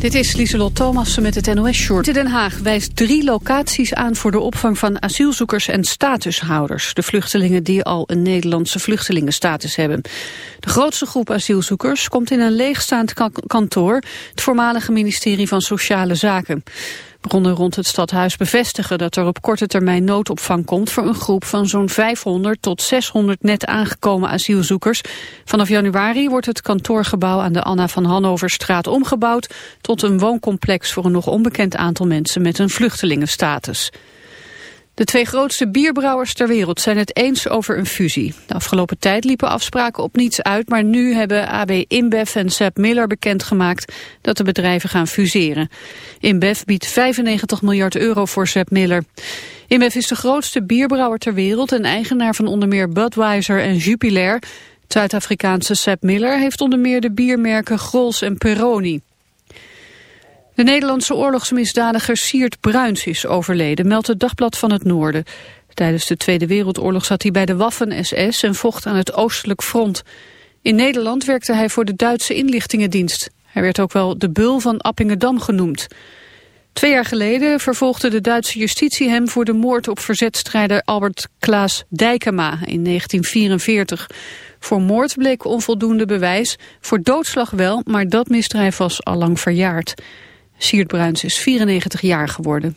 Dit is Lieselot Thomassen met het NOS-short. Den Haag wijst drie locaties aan voor de opvang van asielzoekers en statushouders. De vluchtelingen die al een Nederlandse vluchtelingenstatus hebben. De grootste groep asielzoekers komt in een leegstaand kantoor... het voormalige ministerie van Sociale Zaken. Bronnen rond het stadhuis bevestigen dat er op korte termijn noodopvang komt voor een groep van zo'n 500 tot 600 net aangekomen asielzoekers. Vanaf januari wordt het kantoorgebouw aan de Anna van Hannoverstraat omgebouwd tot een wooncomplex voor een nog onbekend aantal mensen met een vluchtelingenstatus. De twee grootste bierbrouwers ter wereld zijn het eens over een fusie. De afgelopen tijd liepen afspraken op niets uit, maar nu hebben AB InBev en Sepp Miller bekendgemaakt dat de bedrijven gaan fuseren. InBev biedt 95 miljard euro voor Sepp Miller. InBev is de grootste bierbrouwer ter wereld en eigenaar van onder meer Budweiser en Jupiler. Zuid-Afrikaanse Sepp Miller heeft onder meer de biermerken Grols en Peroni. De Nederlandse oorlogsmisdadiger Siert Bruins is overleden, meldt het Dagblad van het Noorden. Tijdens de Tweede Wereldoorlog zat hij bij de Waffen-SS en vocht aan het Oostelijk Front. In Nederland werkte hij voor de Duitse inlichtingendienst. Hij werd ook wel de Bul van Appingedam genoemd. Twee jaar geleden vervolgde de Duitse justitie hem voor de moord op verzetstrijder Albert Klaas Dijkema in 1944. Voor moord bleek onvoldoende bewijs, voor doodslag wel, maar dat misdrijf was al lang verjaard. Siert Bruins is 94 jaar geworden.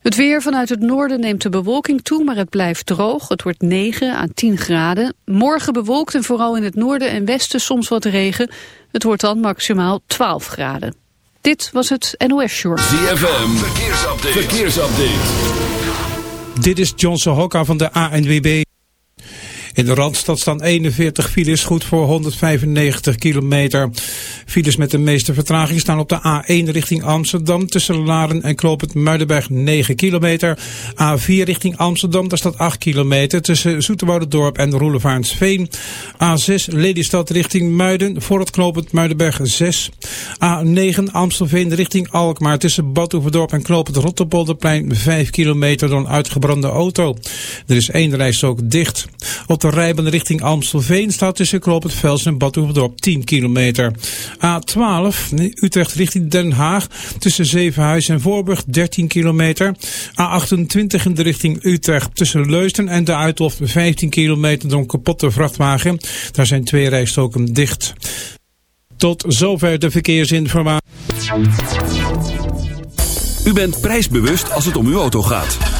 Het weer vanuit het noorden neemt de bewolking toe, maar het blijft droog. Het wordt 9 à 10 graden. Morgen bewolkt en vooral in het noorden en westen soms wat regen. Het wordt dan maximaal 12 graden. Dit was het NOS Short. ZFM, verkeersupdate. verkeersupdate. Dit is Johnson Hokka van de ANWB. In de Randstad staan 41 files, goed voor 195 kilometer. Files met de meeste vertraging staan op de A1 richting Amsterdam tussen Laren en Kloopend Muidenberg 9 kilometer. A4 richting Amsterdam, daar staat 8 kilometer tussen Zoeterwoudendorp en Roelevaansveen. A6 Lelystad richting Muiden voor het Kloopend Muidenberg 6. A9 Amstelveen richting Alkmaar tussen Badhoevedorp en Kloopend Rotterpolderplein 5 kilometer door een uitgebrande auto. Er is één reis ook dicht. Op de rijbaan richting Amstelveen staat tussen Kloopend Vels en Badhoevedorp 10 kilometer. A12 Utrecht richting Den Haag tussen Zevenhuis en Voorburg 13 kilometer. A28 in de richting Utrecht tussen Leusden en de Uithof 15 kilometer door een kapotte vrachtwagen. Daar zijn twee rijstoken dicht. Tot zover de verkeersinformatie. U bent prijsbewust als het om uw auto gaat.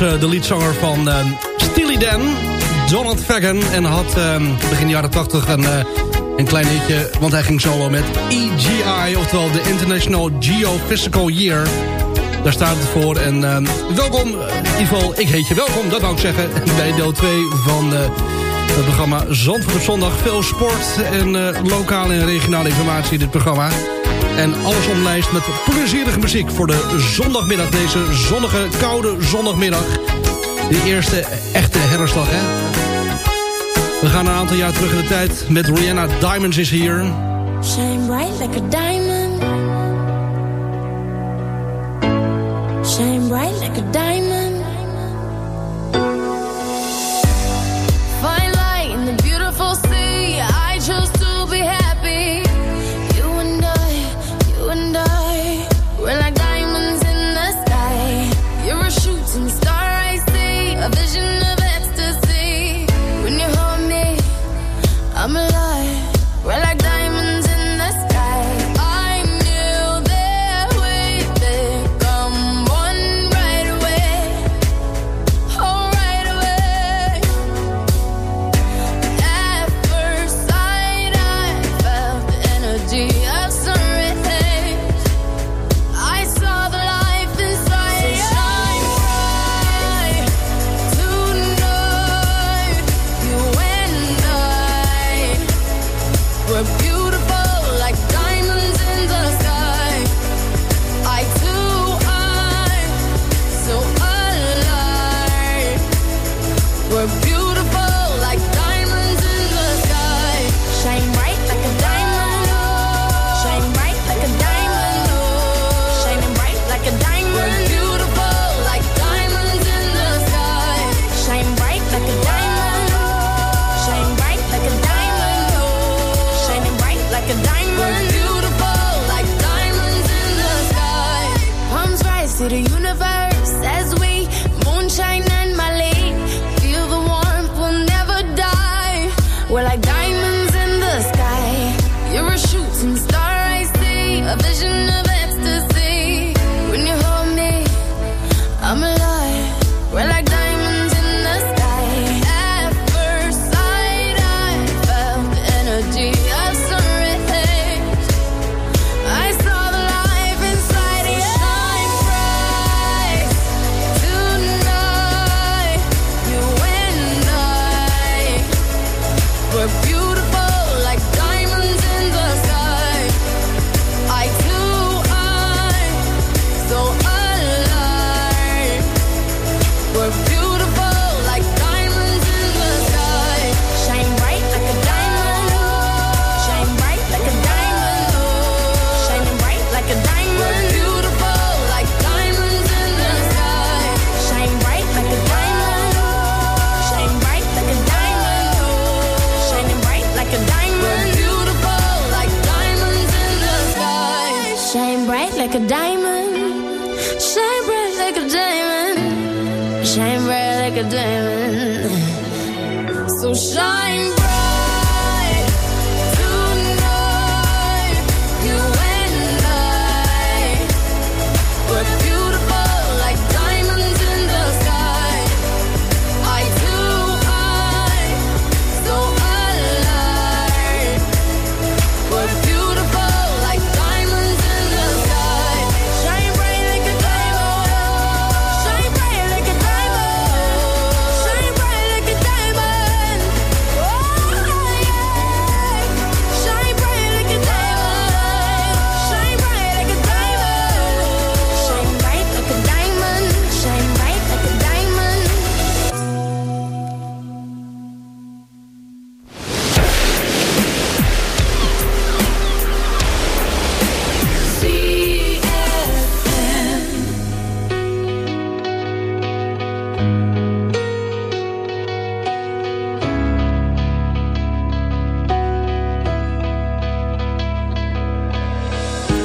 Eh, de leadzanger van uh, Steely Dan, Donald Fagan. En had eh, begin jaren 80 een, een klein hitje, want hij ging solo met EGI, oftewel de International Geophysical Year. Daar staat het voor. En welkom, Ivo, ik heet je welkom, dat wou ik zeggen, bij deel 2 van het programma Zandvoort op Zondag. Veel sport en lokale en regionale informatie in dit programma. En alles omlijst met plezierige muziek voor de zondagmiddag. Deze zonnige, koude zondagmiddag. De eerste echte herfstdag, hè? We gaan een aantal jaar terug in de tijd met Rihanna Diamonds is hier. Shine bright like a diamond. Shine bright like a diamond.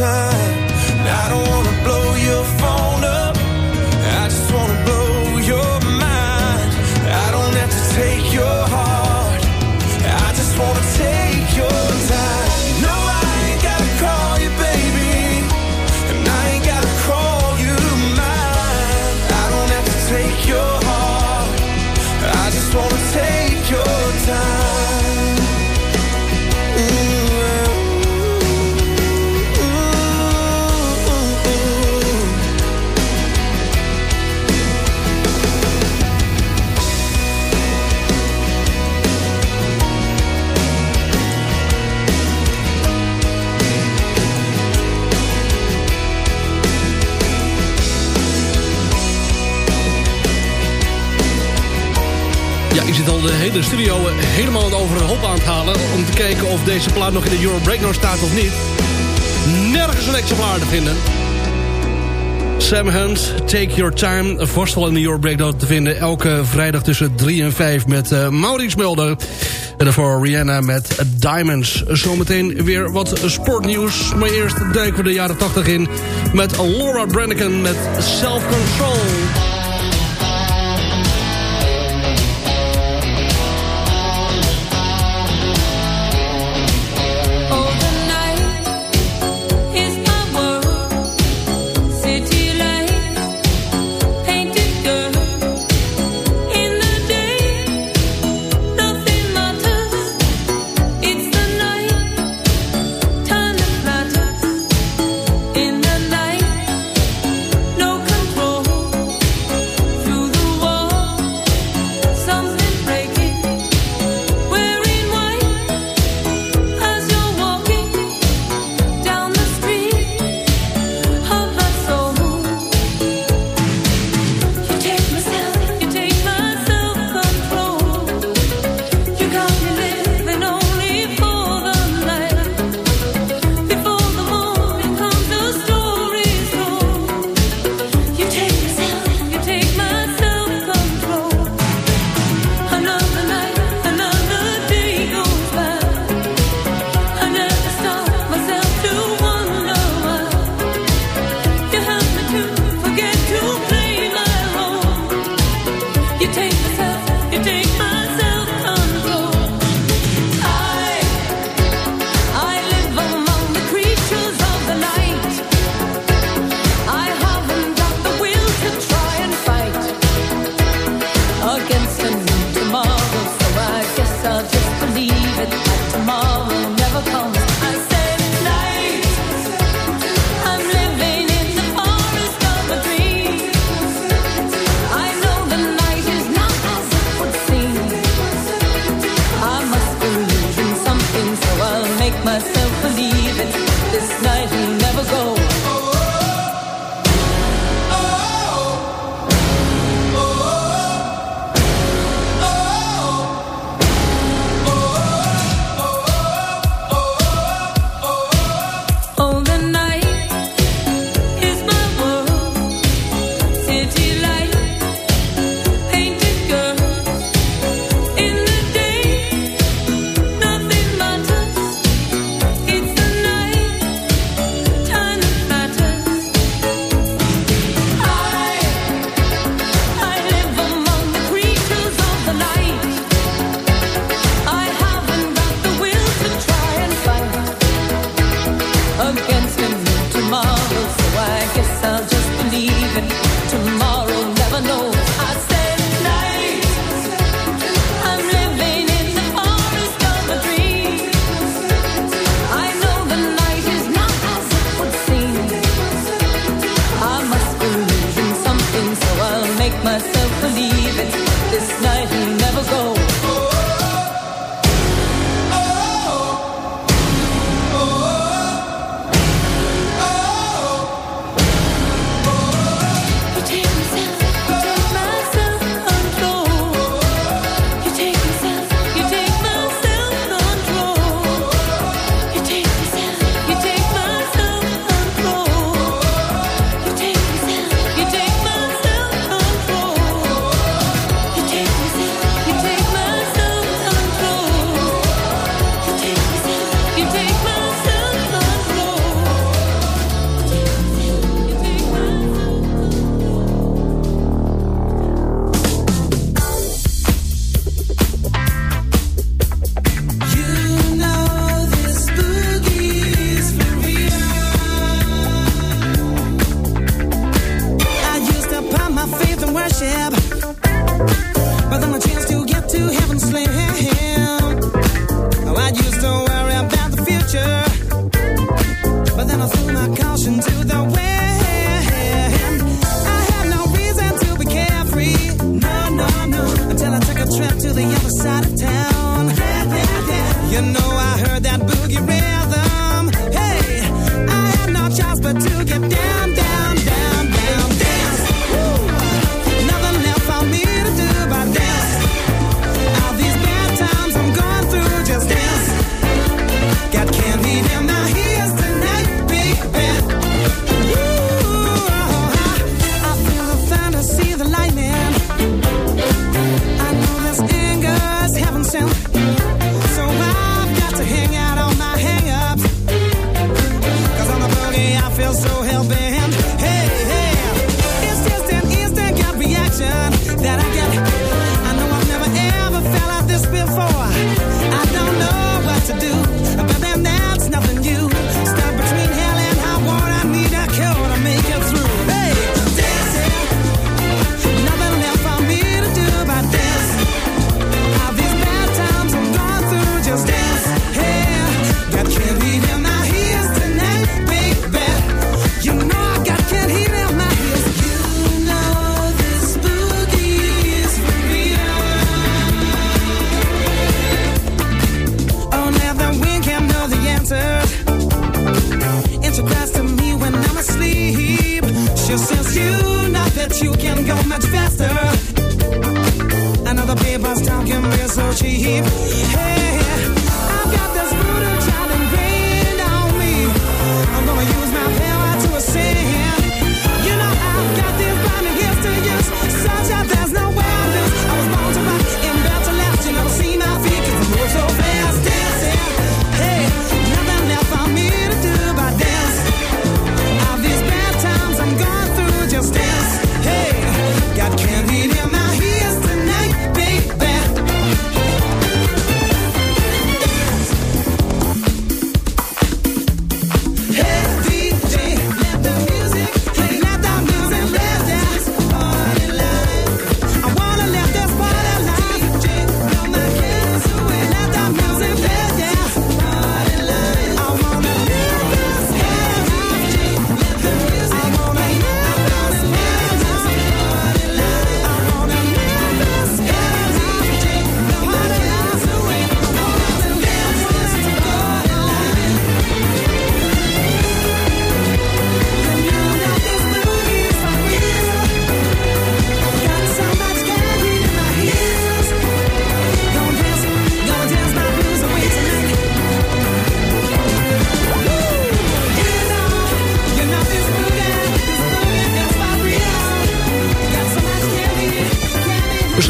your time. I don't de hele studio eh, helemaal over een hoop aan het halen... om te kijken of deze plaat nog in de Euro Breakdown staat of niet. Nergens een exemplaar te vinden. Sam Hunt, Take Your Time. Vast wel in de Your Breakdown te vinden. Elke vrijdag tussen 3 en 5 met uh, Maurits Mulder. En daarvoor Rihanna met Diamonds. Zometeen weer wat sportnieuws. Maar eerst duiken we de jaren 80 in. Met Laura Branigan met Self Control.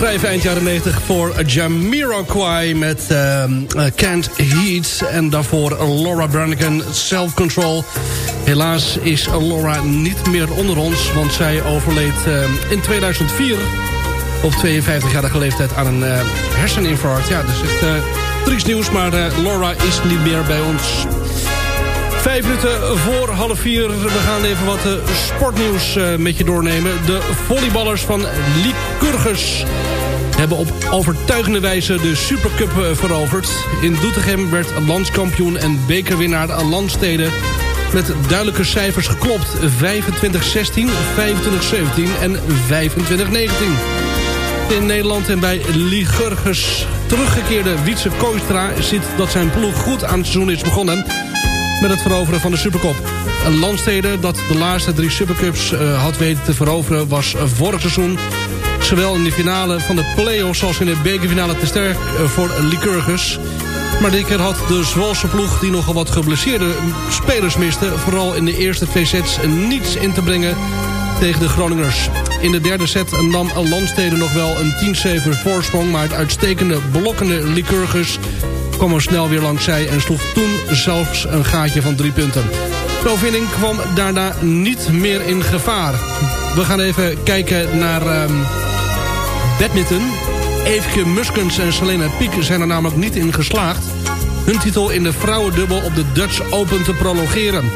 Schrijven eind jaren 90 voor Jamiroquai met eh, Can't Heat. En daarvoor Laura Branigan, Self Control. Helaas is Laura niet meer onder ons, want zij overleed ehm, in 2004... op 52-jarige leeftijd aan een eh, herseninfarct. Ja, dus echt uh, triest nieuws, maar eh, Laura is niet meer bij ons. Vijf minuten voor half vier. We gaan even wat eh, sportnieuws eh, met je doornemen. De volleyballers van Lycurgus hebben op overtuigende wijze de Supercup eh, veroverd. In Doetinchem werd landskampioen en bekerwinnaar Landstede met duidelijke cijfers geklopt. 25-16, 25-17 en 25-19 in Nederland. En bij Lycurgus teruggekeerde Wietse Kooistra... ziet dat zijn ploeg goed aan het seizoen is begonnen... met het veroveren van de Supercop. Een landstede dat de laatste drie Supercups uh, had weten te veroveren... was vorig seizoen zowel in de finale van de play-offs... als in de bekerfinale te sterk uh, voor Lycurgus... Maar dit keer had de Zwolse ploeg, die nogal wat geblesseerde spelers miste... vooral in de eerste twee sets niets in te brengen tegen de Groningers. In de derde set nam Landstede nog wel een 10-7 voorsprong... maar het uitstekende blokkende Lycurgus kwam er snel weer langs zij... en sloeg toen zelfs een gaatje van drie punten. De overwinning kwam daarna niet meer in gevaar. We gaan even kijken naar um, badminton. Eefke Muskens en Selena Piek zijn er namelijk niet in geslaagd... hun titel in de vrouwendubbel op de Dutch Open te prolongeren.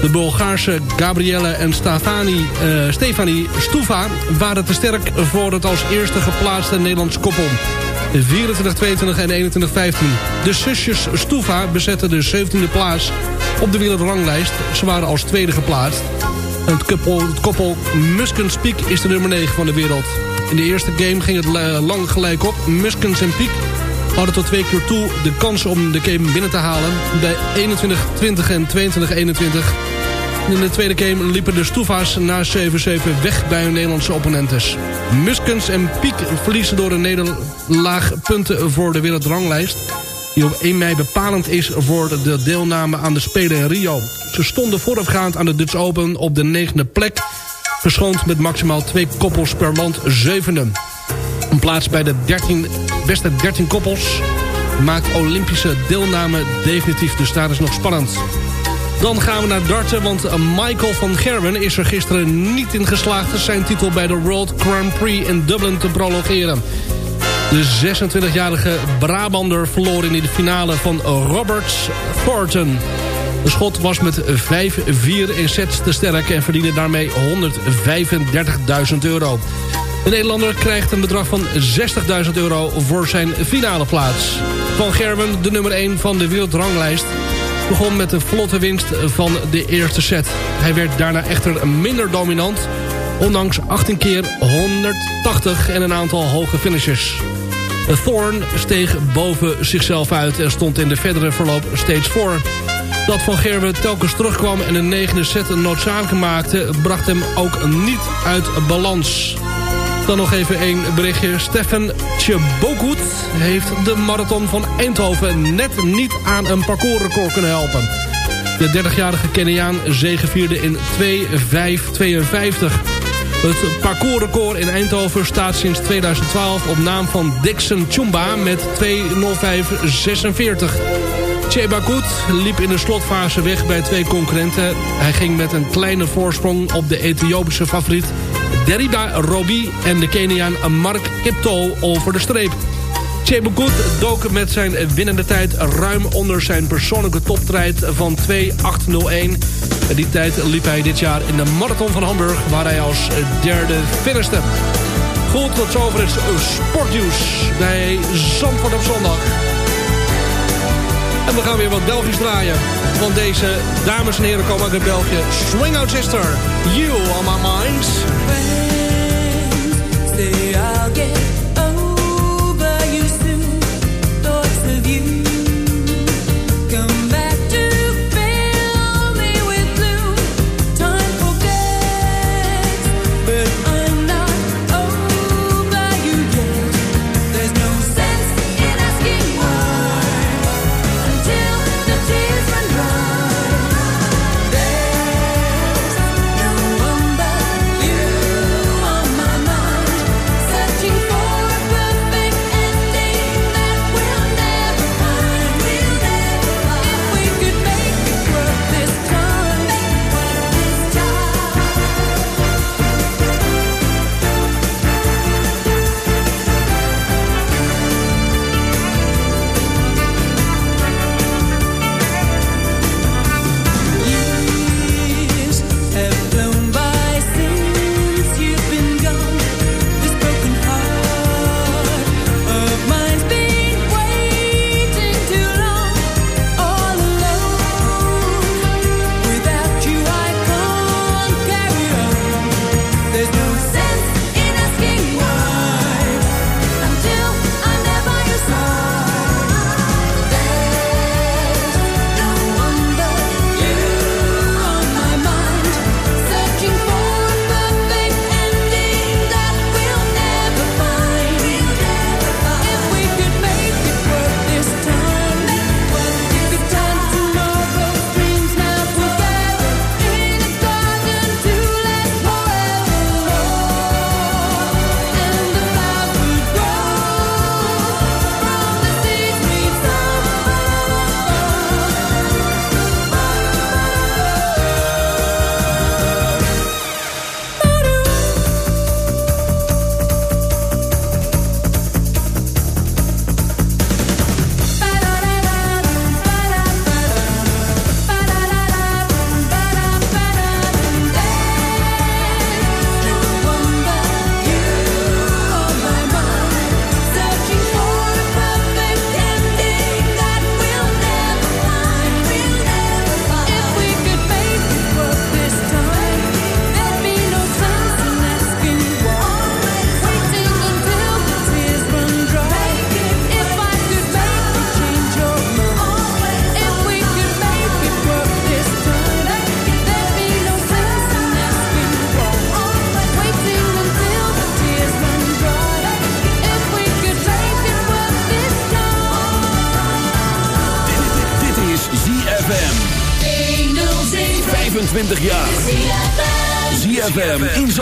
De Bulgaarse Gabrielle en Stefani, uh, Stefanie Stuva waren te sterk voor het als eerste geplaatste Nederlands koppel. 24, 22 en 21, 15. De zusjes Stuva bezetten de 17e plaats op de wereldranglijst. Ze waren als tweede geplaatst. Het koppel, het Muskens Piek is de nummer 9 van de wereld. In de eerste game ging het lang gelijk op. Muskens en Piek hadden tot twee keer toe de kans om de game binnen te halen. Bij 21-20 en 22-21. In de tweede game liepen de Stoeva's na 7-7 weg bij hun Nederlandse opponentes. Muskens en Piek verliezen door een nederlaag punten voor de wereldranglijst. Die op 1 mei bepalend is voor de deelname aan de Spelen in Rio. Ze stonden voorafgaand aan de Dutch Open op de negende plek. Verschoond met maximaal twee koppels per land zevende. Een plaats bij de 13, beste 13 koppels maakt Olympische deelname definitief. Dus daar is nog spannend. Dan gaan we naar darten, want Michael van Gerwen is er gisteren niet in geslaagd... zijn titel bij de World Grand Prix in Dublin te prolongeren. De 26-jarige Brabander verloor in de finale van Roberts Thornton. De schot was met 5-4 in sets te sterk en verdiende daarmee 135.000 euro. De Nederlander krijgt een bedrag van 60.000 euro voor zijn finale plaats. Van Gerwen, de nummer 1 van de wereldranglijst begon met een vlotte winst van de eerste set. Hij werd daarna echter minder dominant, ondanks 18 keer 180 en een aantal hoge finishes. Thorn steeg boven zichzelf uit en stond in de verdere verloop steeds voor. Dat Van Gerwen telkens terugkwam en een negende set noodzakelijk maakte... bracht hem ook niet uit balans. Dan nog even één berichtje. Stefan Tjebokoet heeft de marathon van Eindhoven... net niet aan een parcoursrecord kunnen helpen. De 30-jarige Keniaan zegevierde in 2.5.52. Het parcoursrecord in Eindhoven staat sinds 2012 op naam van Dixon Chumba met 2.05.46. Chebakut liep in de slotfase weg bij twee concurrenten. Hij ging met een kleine voorsprong op de Ethiopische favoriet Deriba Robi en de Keniaan Mark Kipto over de streep. Chebukut dook met zijn winnende tijd ruim onder zijn persoonlijke toptijd van 2.801. Die tijd liep hij dit jaar in de Marathon van Hamburg... waar hij als derde finishte. Goed, tot zover het sportnieuws bij Zandvoort op zondag. En we gaan weer wat Belgisch draaien. Want deze dames en heren komen uit België. Swing Out Sister, You on My Mind. Say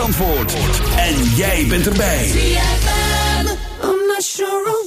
Zandvoort. En jij bent erbij. I'm not sure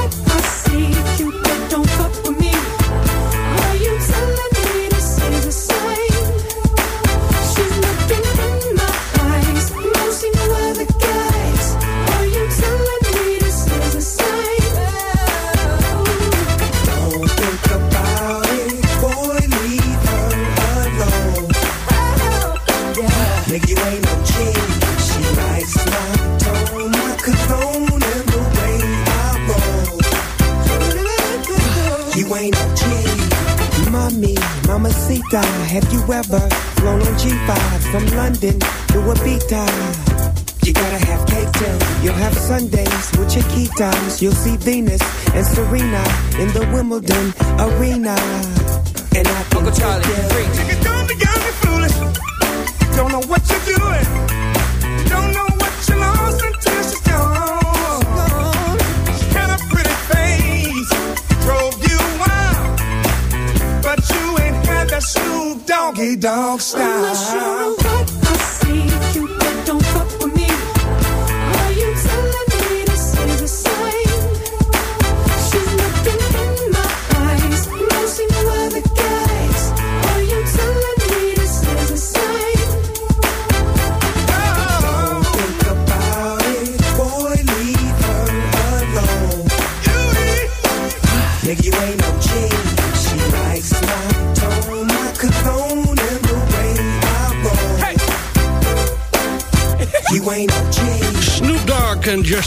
You'll see Venus and Serena in the Wimbledon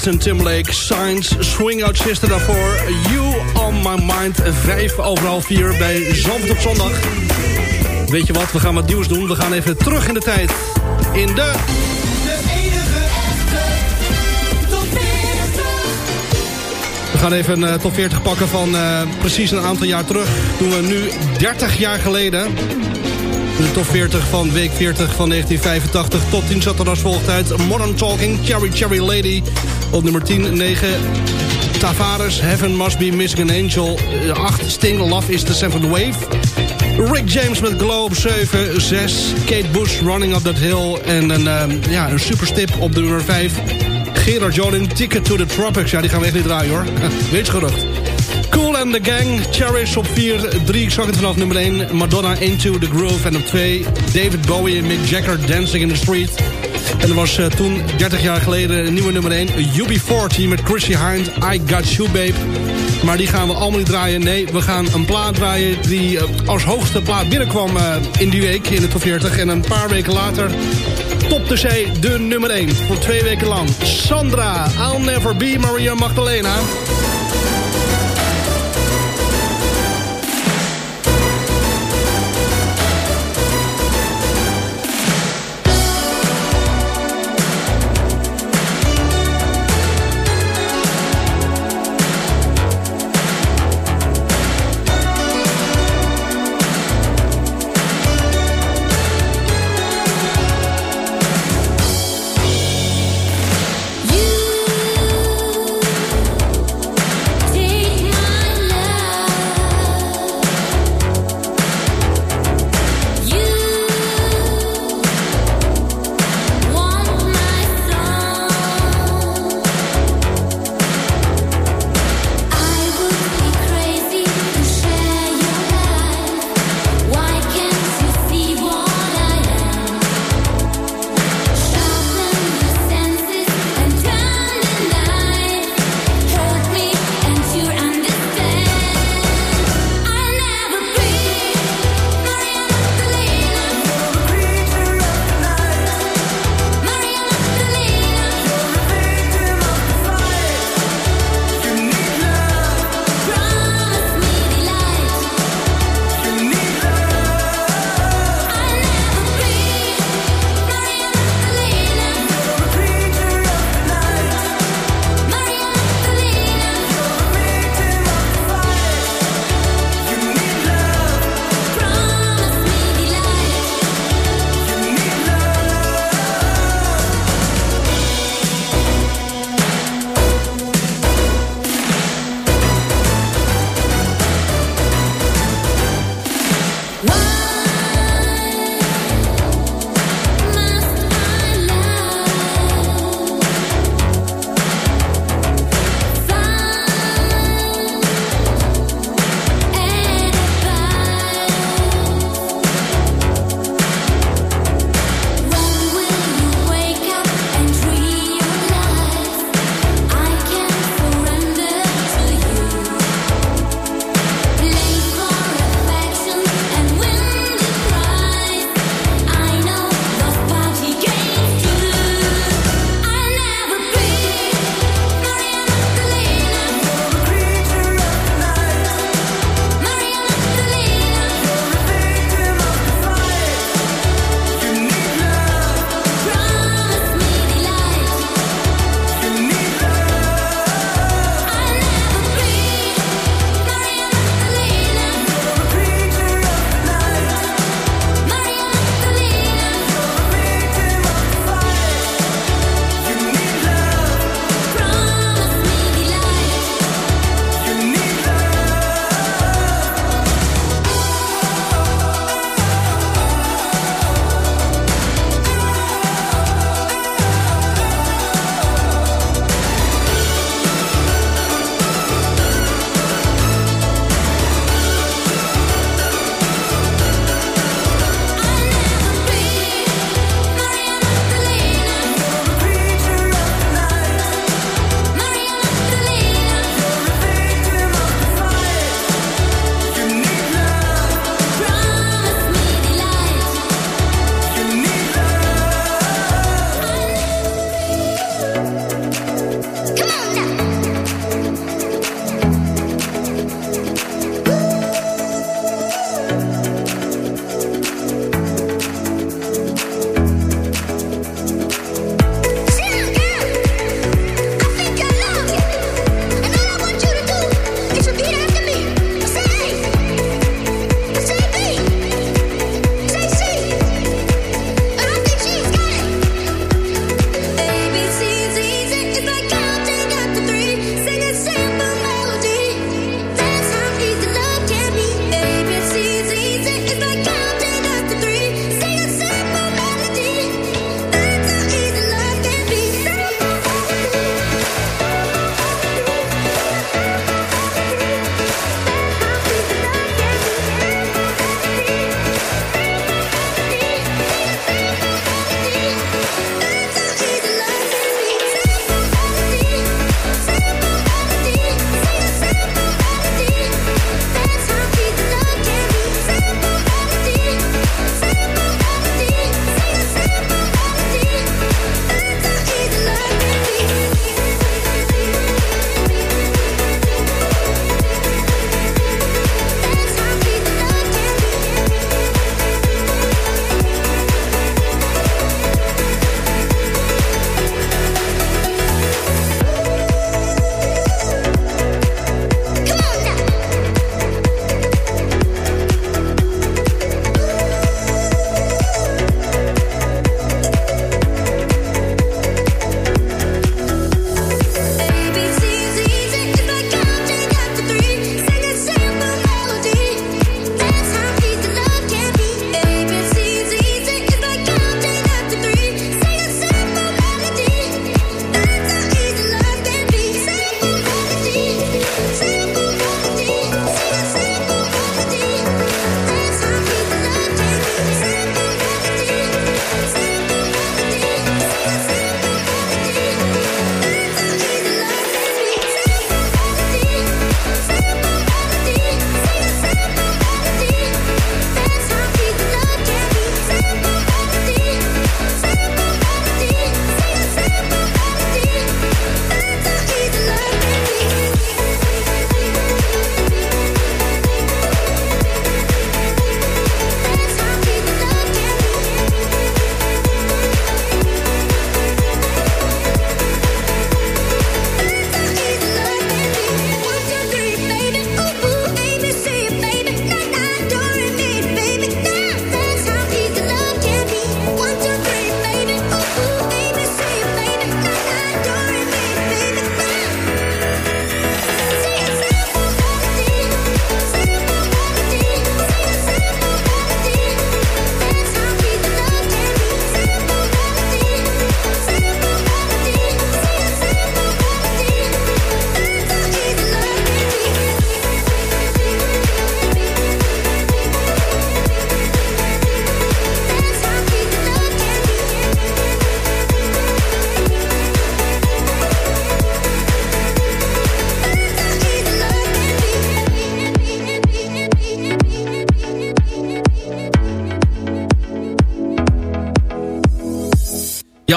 Justin Timberlake. Signs, Swing Out Sister daarvoor. You On My Mind. Vijf over half vier bij Zandvoort op zondag. Weet je wat, we gaan wat nieuws doen. We gaan even terug in de tijd. In de... We gaan even een eh, top 40 pakken van eh, precies een aantal jaar terug. Doen we nu 30 jaar geleden. De top 40 van week 40 van 1985. Top 10 zat er als volgt uit. Modern Talking, Cherry Cherry Lady. Op nummer 10, 9. Tavares, Heaven Must Be Missing an Angel. 8, Sting, Love is the Seventh Wave. Rick James met Globe 7, 6. Kate Bush, Running Up That Hill. En een, ehm, ja, een superstip op de nummer 5. Gerard Joling, Ticket to the Tropics. Ja, die gaan we echt niet draaien hoor. Weet je gerucht. Cool and the Gang, Cherish op 4, 3, ik zag het vanaf nummer 1. Madonna Into the Groove en op 2 David Bowie en Mick Jagger Dancing in the Street. En er was uh, toen, 30 jaar geleden, een nieuwe nummer 1. UB40 met Chrissy Hind, I Got You Babe. Maar die gaan we allemaal niet draaien. Nee, we gaan een plaat draaien die uh, als hoogste plaat binnenkwam uh, in die week in de top 40. En een paar weken later topte zij de nummer 1 voor twee weken lang. Sandra, I'll Never Be Maria Magdalena.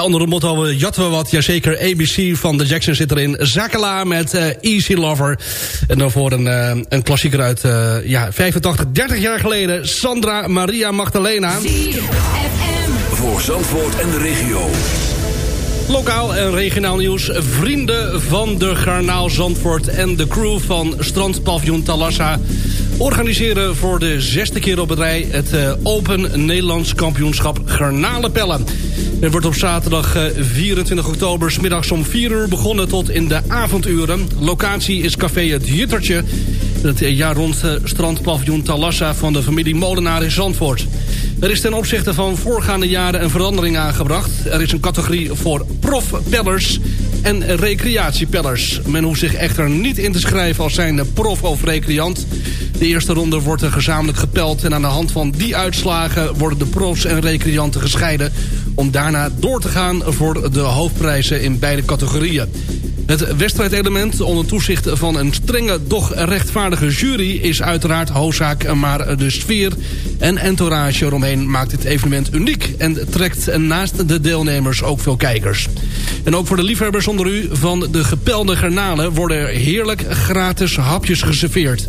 Het motto eh, jatten we wat. Jazeker, ABC van de Jackson zit erin. Zakela met eh, Easy Lover. En dan voor een, eh, een klassieker uit ja, 85, 30 jaar geleden. Sandra Maria Magdalena. Voor Zandvoort en de regio. Lokaal en regionaal nieuws. Vrienden van de Garnaal Zandvoort en de crew van Strandpaviljoen Talassa... organiseren voor de zesde keer op het rij... het Open Nederlands Kampioenschap Garnalenpellen. Er wordt op zaterdag eh, 24 oktober... 's middags om 4 uur begonnen tot in de avonduren. Locatie is café Het Juttertje... Het jaar rond eh, strandpaviljoen Talassa van de familie Molenaar in Zandvoort. Er is ten opzichte van voorgaande jaren een verandering aangebracht. Er is een categorie voor profpellers en recreatiepellers. Men hoeft zich echter niet in te schrijven als zijnde prof of recreant. De eerste ronde wordt er gezamenlijk gepeld... en aan de hand van die uitslagen worden de profs en recreanten gescheiden... om daarna door te gaan voor de hoofdprijzen in beide categorieën. Het wedstrijdelement onder toezicht van een strenge, doch rechtvaardige jury... is uiteraard hoofdzaak, maar de sfeer en entourage eromheen... maakt dit evenement uniek en trekt naast de deelnemers ook veel kijkers. En ook voor de liefhebbers onder u van de gepelde garnalen... worden er heerlijk gratis hapjes geserveerd.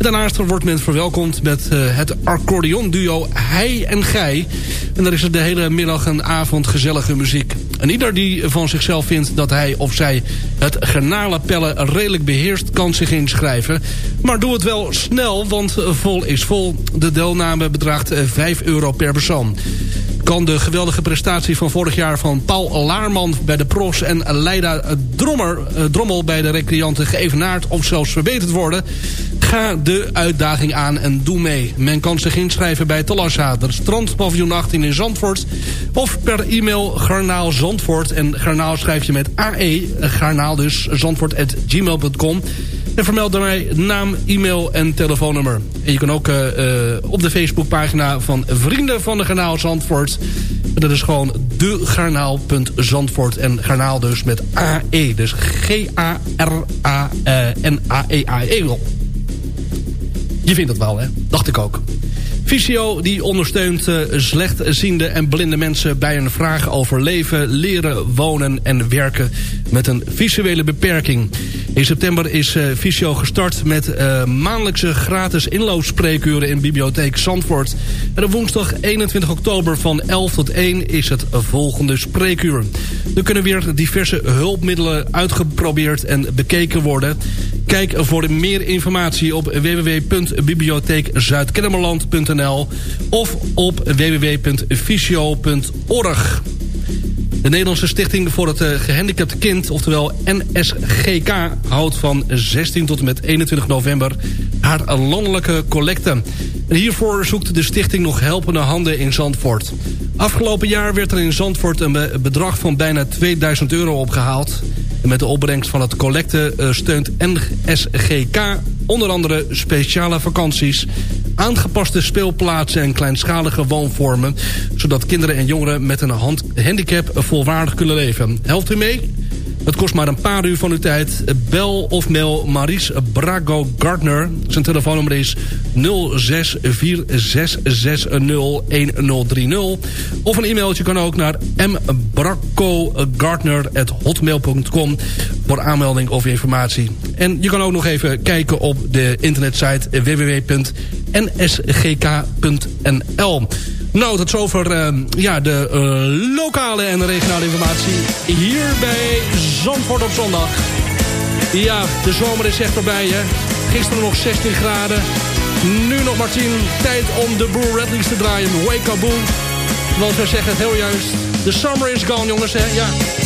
Daarnaast wordt men verwelkomd met uh, het accordeonduo Hij en Gij. En daar is er de hele middag en avond gezellige muziek. En ieder die van zichzelf vindt dat hij of zij het garnalenpellen redelijk beheerst... kan zich inschrijven. Maar doe het wel snel, want vol is vol. De deelname bedraagt 5 euro per persoon kan de geweldige prestatie van vorig jaar van Paul Laarman bij de pros en Leida Drommer, Drommel bij de recreanten geëvenaard of zelfs verbeterd worden. Ga de uitdaging aan en doe mee. Men kan zich inschrijven bij Talassa, de strandpaviljoen 18 in Zandvoort. Of per e-mail garnaal Zandvoort. En garnaal schrijf je met AE, garnaal dus, zandvoort.gmail.com. En vermeld daarbij naam, e-mail en telefoonnummer. En je kan ook uh, uh, op de Facebookpagina van Vrienden van de Garnaal Zandvoort. Dat is gewoon de garnaal.zandvoort. En garnaal dus met AE. Dus G-A-R-A-N-A-E-A-E. Je vindt het wel, hè? Dacht ik ook. Visio die ondersteunt uh, slechtziende en blinde mensen bij een vraag over leven, leren, wonen en werken met een visuele beperking. In september is Visio gestart met uh, maandelijkse gratis inloopspreekuren in Bibliotheek Zandvoort. En op woensdag 21 oktober van 11 tot 1 is het volgende spreekuur. Er kunnen weer diverse hulpmiddelen uitgeprobeerd en bekeken worden. Kijk voor meer informatie op www.bibliotheekzuidkennemerland.nl of op www.visio.org. De Nederlandse Stichting voor het uh, Gehandicapte Kind, oftewel NSGK... houdt van 16 tot en met 21 november haar landelijke collecte. Hiervoor zoekt de stichting nog helpende handen in Zandvoort. Afgelopen jaar werd er in Zandvoort een bedrag van bijna 2000 euro opgehaald. Met de opbrengst van het collecte uh, steunt NSGK onder andere speciale vakanties... aangepaste speelplaatsen en kleinschalige woonvormen... zodat kinderen en jongeren met een handicap volwaardig kunnen leven. Helpt u mee? Het kost maar een paar uur van uw tijd. Bel of mail Maries Brago Gardner. Zijn telefoonnummer is 0646601030. Of een e-mailtje kan ook naar mbracogardner.hotmail.com voor aanmelding of informatie. En je kan ook nog even kijken op de internetsite www.nsgk.nl. Nou, tot zover uh, ja, de uh, lokale en regionale informatie hier bij Zandvoort op zondag. Ja, de zomer is echt voorbij, hè. Gisteren nog 16 graden. Nu nog maar 10. Tijd om de Boer Redleys te draaien. Wake up, Boo. Want we zeggen het heel juist. The summer is gone, jongens, hè. Ja.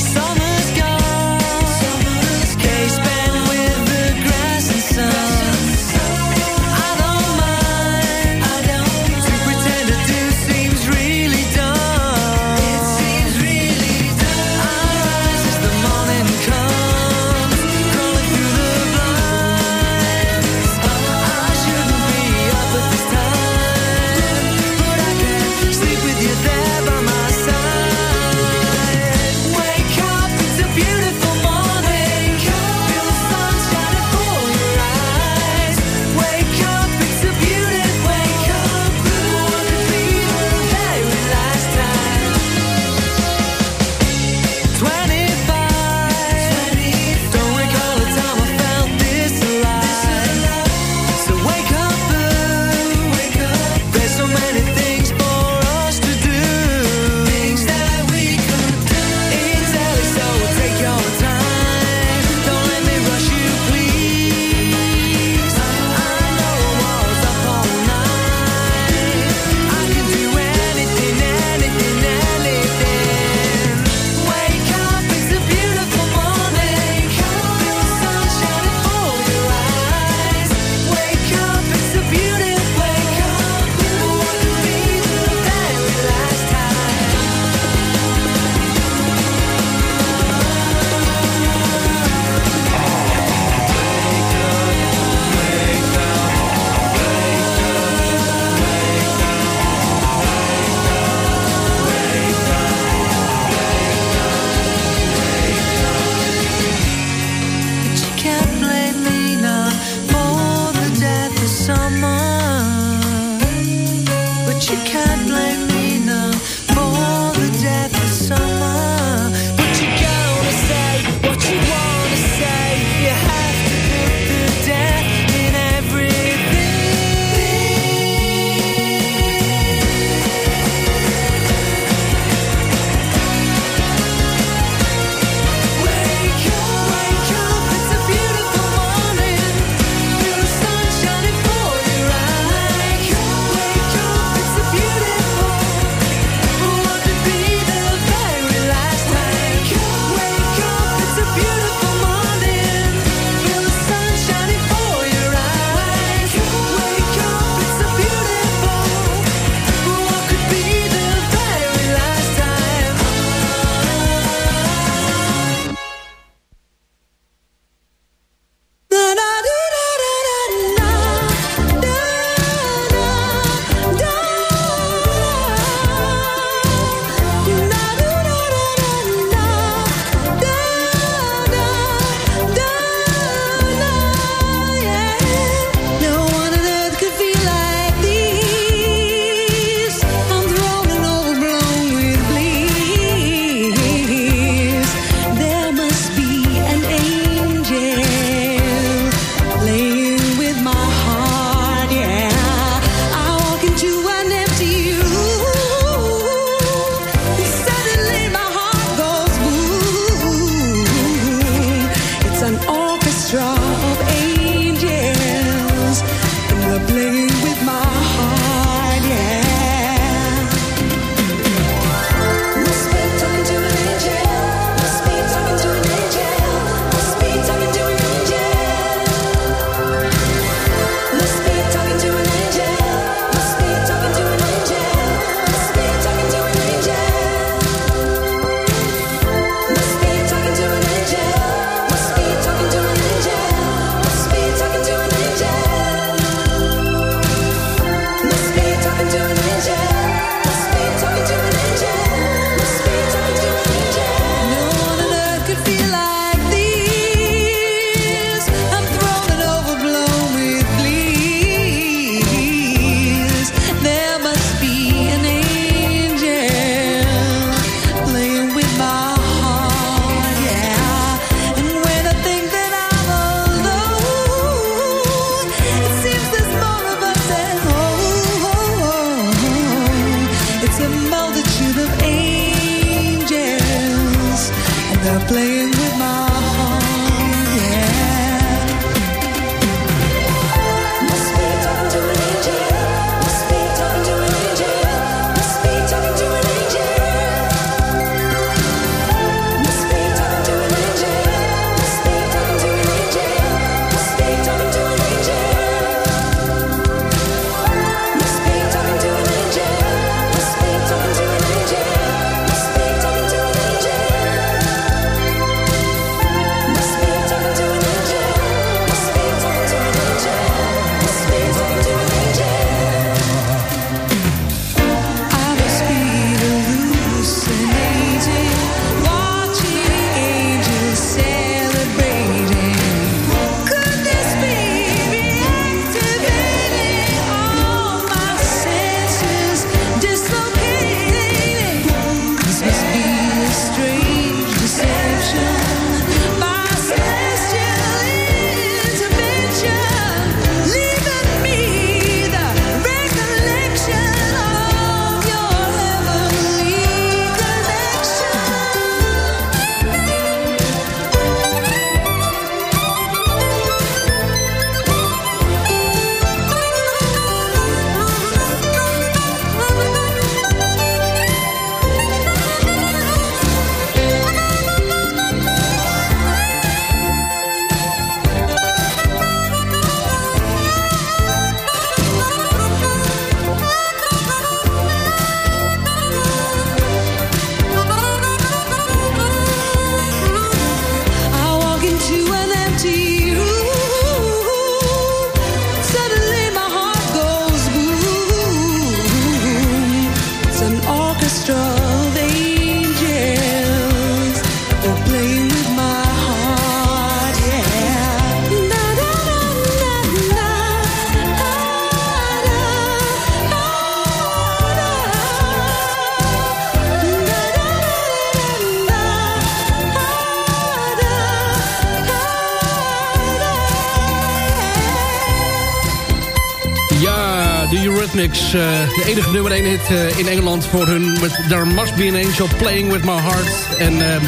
Enige nummer 1 hit eh, in Engeland voor hun... There Must Be an Angel Playing With My Heart. En ehm,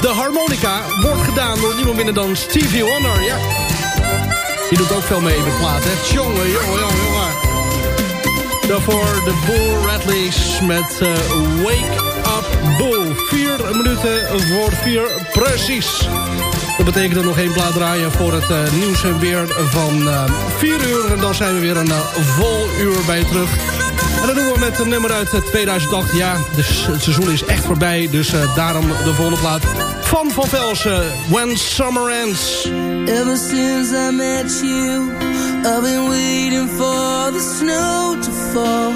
de harmonica wordt gedaan door niemand minder dan Stevie Wonder. Ja. Die doet ook veel mee met plaat, hè. Jongen, jongen, jongen, jongen. Daarvoor de Bull Radleys met eh, Wake Up Bull. Vier minuten voor vier, precies. Dat betekent dat nog één plaat draaien voor het eh, nieuws en weer van 4 uur. En dan zijn we weer een vol uur bij terug. En dat doen we met een nummer uit eh, 2008. Ja, dus het seizoen is echt voorbij. Dus eh, daarom de volgende plaat van Van Velsen. When Summer Ends. Ever since I met you, I've been waiting for the snow to fall,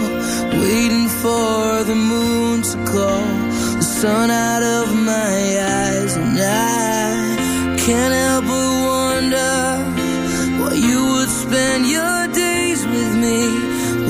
waiting for the moon to call the sun out of my eyes, and I can't help but wonder why you would spend your